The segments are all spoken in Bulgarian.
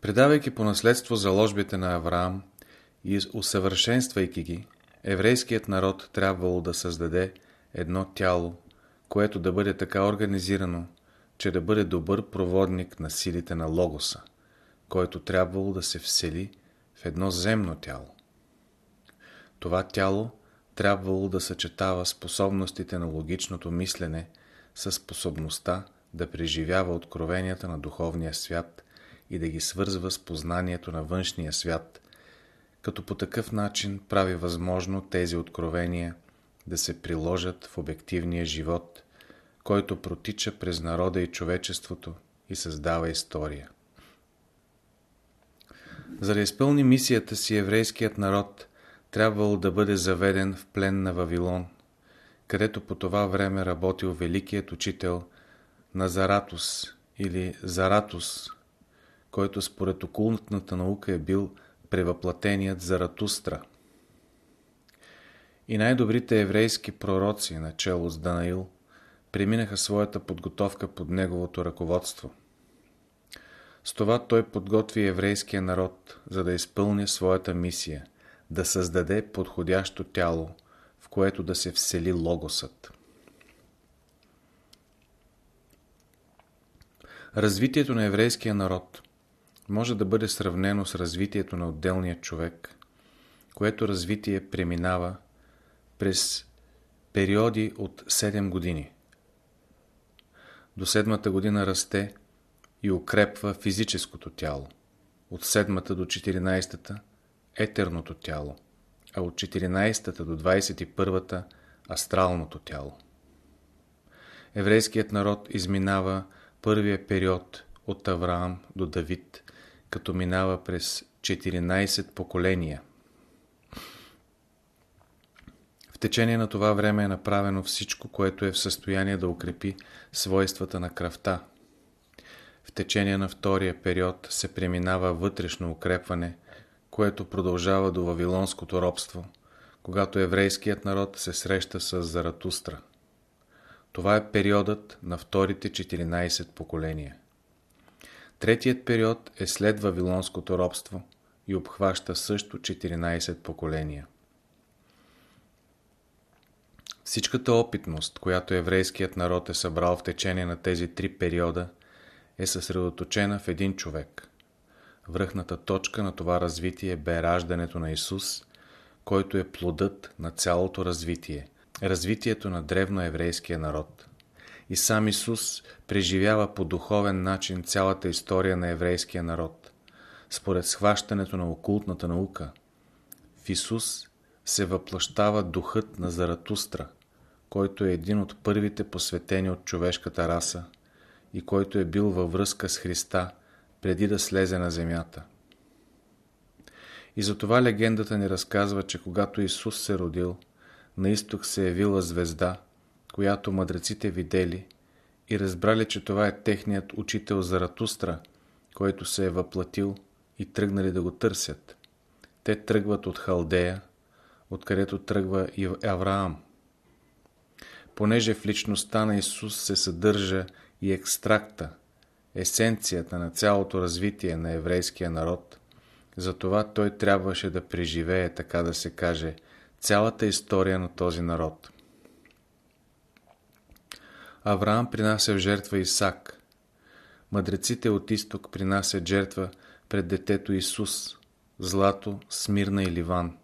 Предавайки по наследство заложбите на Авраам и усъвършенствайки ги, еврейският народ трябвало да създаде едно тяло, което да бъде така организирано, че да бъде добър проводник на силите на Логоса, който трябвало да се всели в едно земно тяло. Това тяло трябвало да съчетава способностите на логичното мислене със способността да преживява откровенията на духовния свят и да ги свързва с познанието на външния свят, като по такъв начин прави възможно тези откровения да се приложат в обективния живот, който протича през народа и човечеството и създава история. За да изпълни мисията си еврейският народ трябвало да бъде заведен в плен на Вавилон, където по това време работил великият учител на Заратус или Заратус, който според окултната наука е бил превъплатеният Заратустра. И най-добрите еврейски пророци, начало с Данаил, преминаха своята подготовка под неговото ръководство. С това той подготви еврейския народ, за да изпълни своята мисия – да създаде подходящо тяло, в което да се всели логосът. Развитието на еврейския народ може да бъде сравнено с развитието на отделния човек, което развитие преминава през периоди от 7 години. До седмата година расте и укрепва физическото тяло. От седмата до 14-та етерното тяло, а от 14-та до 21-та астралното тяло. Еврейският народ изминава първия период от Авраам до Давид, като минава през 14 поколения. В течение на това време е направено всичко, което е в състояние да укрепи свойствата на кръвта. В течение на втория период се преминава вътрешно укрепване – което продължава до Вавилонското робство, когато еврейският народ се среща с Заратустра. Това е периодът на вторите 14 поколения. Третият период е след Вавилонското робство и обхваща също 14 поколения. Всичката опитност, която еврейският народ е събрал в течение на тези три периода, е съсредоточена в един човек – Връхната точка на това развитие бе раждането на Исус, който е плодът на цялото развитие, развитието на древноеврейския народ. И сам Исус преживява по духовен начин цялата история на еврейския народ. Според схващането на окултната наука, в Исус се въплащава духът на Заратустра, който е един от първите посветени от човешката раса и който е бил във връзка с Христа – преди да слезе на земята. И затова легендата ни разказва, че когато Исус се родил, на изток се е явила звезда, която мъдреците видели и разбрали, че това е техният учител Заратустра, който се е въплатил и тръгнали да го търсят. Те тръгват от Халдея, откъдето тръгва и Авраам. Понеже в личността на Исус се съдържа и екстракта, есенцията на цялото развитие на еврейския народ, затова той трябваше да преживее, така да се каже, цялата история на този народ. Авраам принася в жертва Исак. Мъдреците от изток принасят жертва пред детето Исус, злато, смирна и ливан.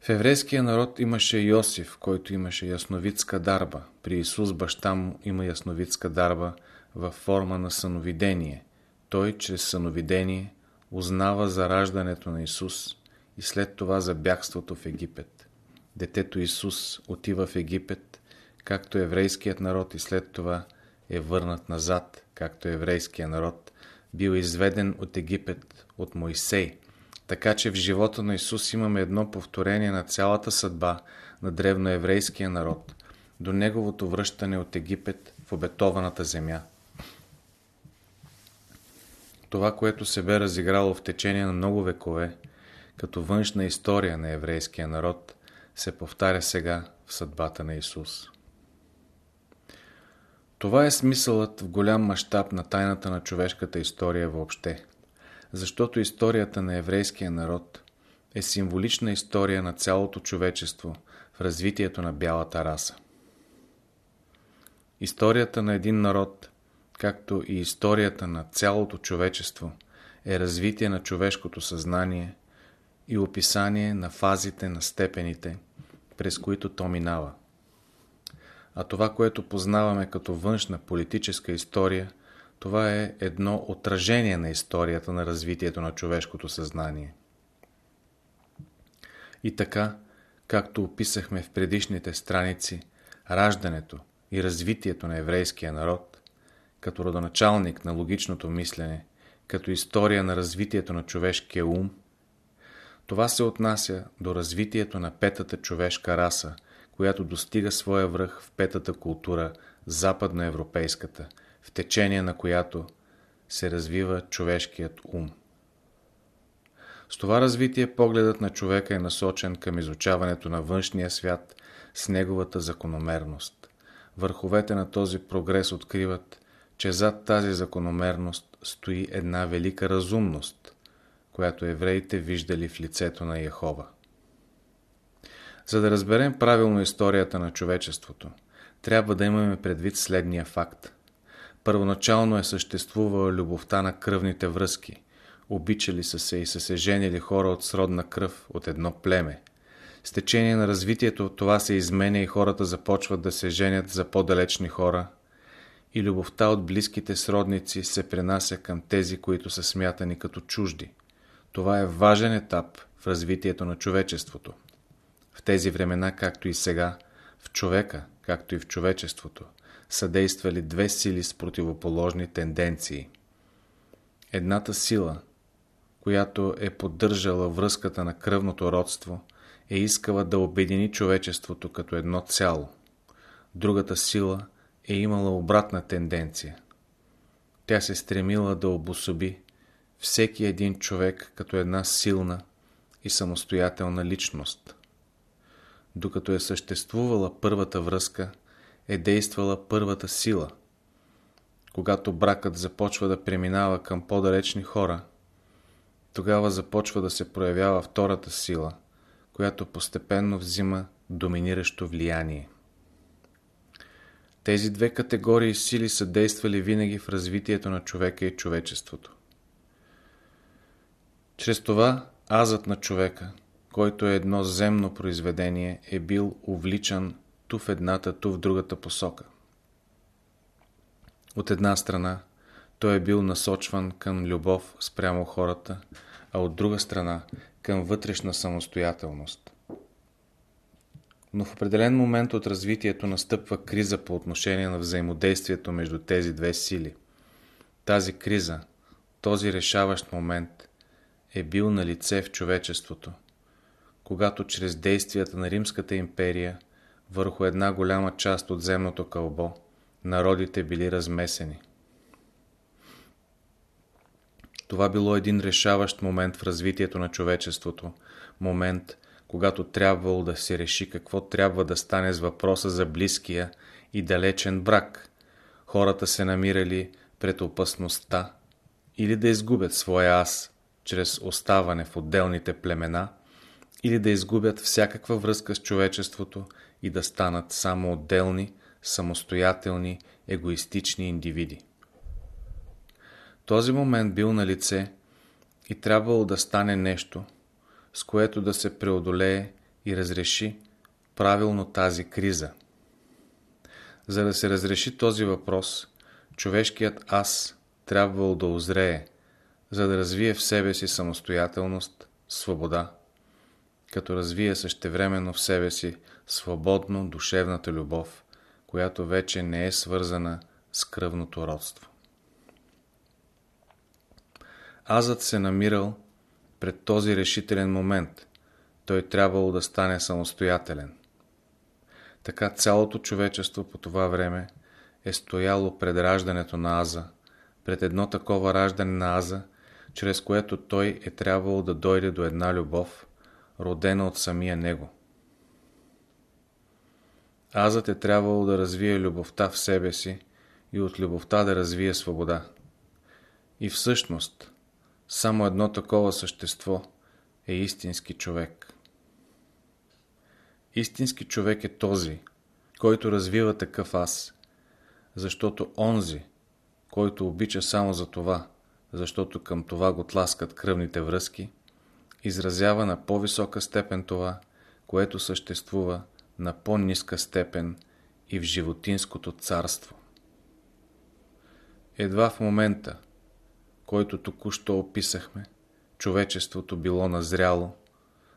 В еврейския народ имаше Йосиф, който имаше ясновидска дарба. При Исус баща му има ясновидска дарба – във форма на съновидение. Той чрез съновидение узнава за раждането на Исус и след това за бягството в Египет. Детето Исус отива в Египет, както еврейският народ и след това е върнат назад, както еврейският народ, бил изведен от Египет, от Моисей. Така че в живота на Исус имаме едно повторение на цялата съдба на древноеврейския народ, до неговото връщане от Египет в обетованата земя. Това, което се бе разиграло в течение на много векове, като външна история на еврейския народ, се повтаря сега в съдбата на Исус. Това е смисълът в голям мащаб на тайната на човешката история въобще. Защото историята на еврейския народ е символична история на цялото човечество в развитието на бялата раса. Историята на един народ, както и историята на цялото човечество, е развитие на човешкото съзнание и описание на фазите на степените, през които то минава. А това, което познаваме като външна политическа история, това е едно отражение на историята на развитието на човешкото съзнание. И така, както описахме в предишните страници, раждането и развитието на еврейския народ, като родоначалник на логичното мислене, като история на развитието на човешкия ум, това се отнася до развитието на петата човешка раса, която достига своя връх в петата култура, западноевропейската, в течение на която се развива човешкият ум. С това развитие погледът на човека е насочен към изучаването на външния свят с неговата закономерност. Върховете на този прогрес откриват, че зад тази закономерност стои една велика разумност, която евреите виждали в лицето на Яхова. За да разберем правилно историята на човечеството, трябва да имаме предвид следния факт. Първоначално е съществувала любовта на кръвните връзки. Обичали са се и са се женили хора от сродна кръв, от едно племе. С течение на развитието това се изменя и хората започват да се женят за по-далечни хора и любовта от близките сродници се пренася към тези, които са смятани като чужди. Това е важен етап в развитието на човечеството. В тези времена, както и сега, в човека, както и в човечеството, са действали две сили с противоположни тенденции. Едната сила, която е поддържала връзката на кръвното родство, е искала да обедини човечеството като едно цяло. Другата сила е имала обратна тенденция. Тя се стремила да обособи всеки един човек като една силна и самостоятелна личност. Докато е съществувала първата връзка, е действала първата сила. Когато бракът започва да преминава към по-далечни хора, тогава започва да се проявява втората сила, която постепенно взима доминиращо влияние. Тези две категории сили са действали винаги в развитието на човека и човечеството. Чрез това азът на човека, който е едно земно произведение, е бил увличан ту в едната, ту в другата посока. От една страна, той е бил насочван към любов спрямо хората, а от друга страна към вътрешна самостоятелност. Но в определен момент от развитието настъпва криза по отношение на взаимодействието между тези две сили. Тази криза, този решаващ момент е бил на лице в човечеството, когато чрез действията на Римската империя върху една голяма част от земното кълбо народите били размесени. Това било един решаващ момент в развитието на човечеството, момент, когато трябвало да се реши какво трябва да стане с въпроса за близкия и далечен брак. Хората се намирали пред опасността или да изгубят своя аз чрез оставане в отделните племена, или да изгубят всякаква връзка с човечеството и да станат само отделни, самостоятелни, егоистични индивиди. Този момент бил на лице и трябвало да стане нещо, с което да се преодолее и разреши правилно тази криза. За да се разреши този въпрос, човешкият аз трябвало да озрее, за да развие в себе си самостоятелност, свобода, като развие същевременно в себе си свободно душевната любов, която вече не е свързана с кръвното родство. Азът се намирал пред този решителен момент. Той трябвало да стане самостоятелен. Така цялото човечество по това време е стояло пред раждането на Аза, пред едно такова раждане на Аза, чрез което той е трябвало да дойде до една любов, родена от самия него. Азът е трябвало да развие любовта в себе си, и от любовта да развие свобода. И всъщност, само едно такова същество е истински човек. Истински човек е този, който развива такъв аз, защото онзи, който обича само за това, защото към това го тласкат кръвните връзки, изразява на по-висока степен това, което съществува на по-ниска степен и в животинското царство. Едва в момента, който току-що описахме, човечеството било назряло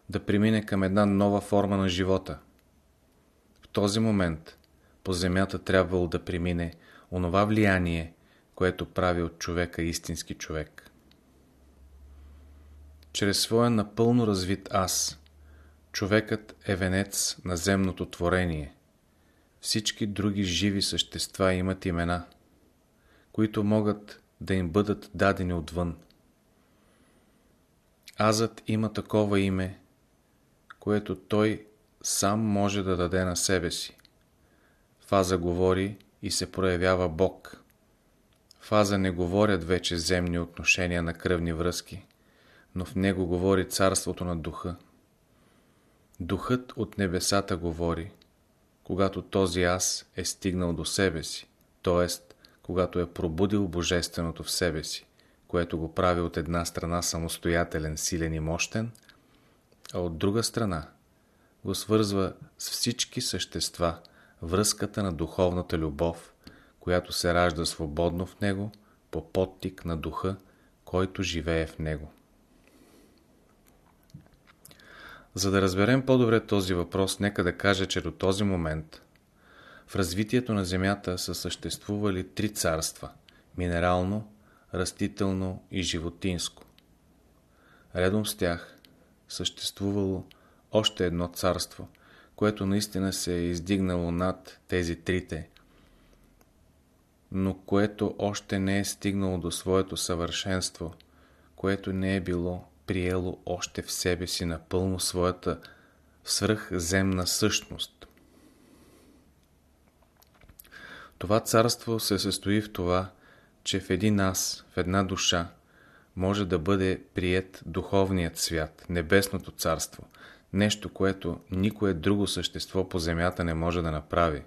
да премине към една нова форма на живота. В този момент по земята трябвало да премине онова влияние, което прави от човека истински човек. Чрез своя напълно развит аз, човекът е венец на земното творение. Всички други живи същества имат имена, които могат да им бъдат дадени отвън. Азът има такова име, което той сам може да даде на себе си. Фаза говори и се проявява Бог. Фаза не говорят вече земни отношения на кръвни връзки, но в него говори царството на духа. Духът от небесата говори, когато този аз е стигнал до себе си, т.е. когато е пробудил Божественото в себе си, което го прави от една страна самостоятелен, силен и мощен, а от друга страна го свързва с всички същества връзката на духовната любов, която се ражда свободно в него по подтик на духа, който живее в него. За да разберем по-добре този въпрос, нека да кажа, че до този момент в развитието на Земята са съществували три царства – минерално, растително и животинско. Редом с тях съществувало още едно царство, което наистина се е издигнало над тези трите, но което още не е стигнало до своето съвършенство, което не е било приело още в себе си напълно своята свръхземна същност. Това царство се състои в това, че в един аз, в една душа, може да бъде прият духовният свят, небесното царство, нещо, което никое друго същество по земята не може да направи.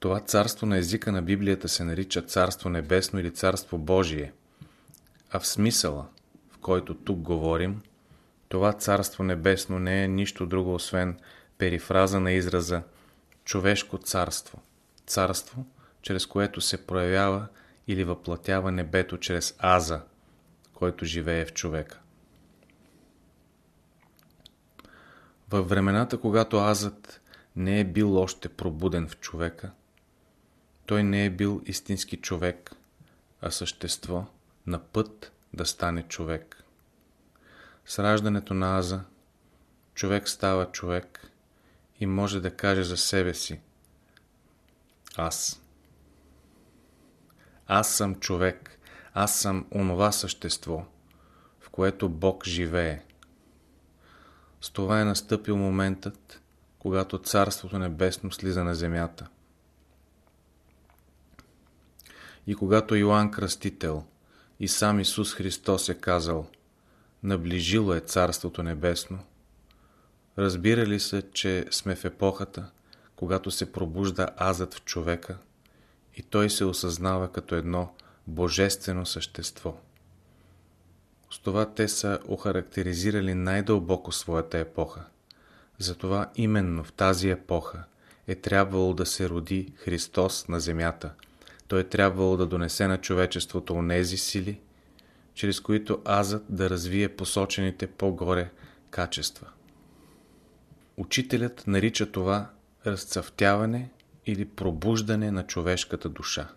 Това царство на езика на Библията се нарича Царство Небесно или Царство Божие – а в смисъла, в който тук говорим, това Царство Небесно не е нищо друго, освен перифраза на израза човешко царство. Царство, чрез което се проявява или въплатява небето чрез Аза, който живее в човека. Във времената, когато Азът не е бил още пробуден в човека, той не е бил истински човек, а същество – на път да стане човек. С раждането на Аза, човек става човек и може да каже за себе си Аз. Аз съм човек, аз съм онова същество, в което Бог живее. С това е настъпил моментът, когато Царството Небесно слиза на земята. И когато Йоанн Кръстител – и сам Исус Христос е казал Наближило е Царството Небесно. Разбирали се, че сме в епохата, когато се пробужда азът в човека и той се осъзнава като едно божествено същество. С това те са охарактеризирали най-дълбоко своята епоха. Затова именно в тази епоха е трябвало да се роди Христос на земята – той е трябвало да донесе на човечеството онези сили, чрез които азът да развие посочените по-горе качества. Учителят нарича това разцъфтяване или пробуждане на човешката душа.